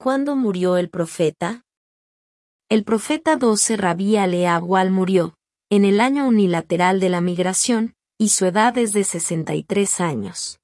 ¿Cuándo murió el profeta? El profeta 12 Rabí Aleagual murió, en el año unilateral de la migración, y su edad es de 63 años.